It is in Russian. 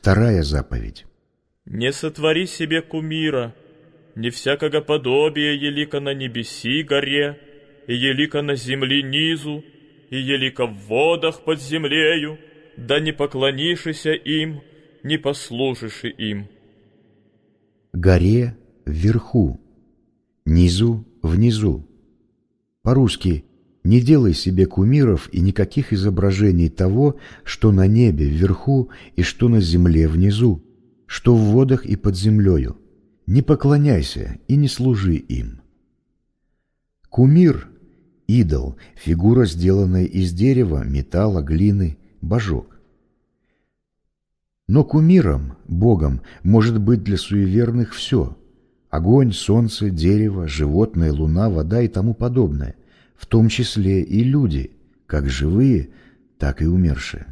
Вторая заповедь. Не сотвори себе кумира, не всякого подобия елика на небеси горе, и елика на земли низу, и елика в водах под землею, да не поклонишься им, не послушишь им. Горе вверху, низу внизу. По-русски «не делай себе кумиров и никаких изображений того, что на небе вверху и что на земле внизу, что в водах и под землею. Не поклоняйся и не служи им». Кумир – идол, фигура, сделанная из дерева, металла, глины, божок. Но кумиром, Богом, может быть для суеверных все – огонь, солнце, дерево, животное, луна, вода и тому подобное, в том числе и люди, как живые, так и умершие.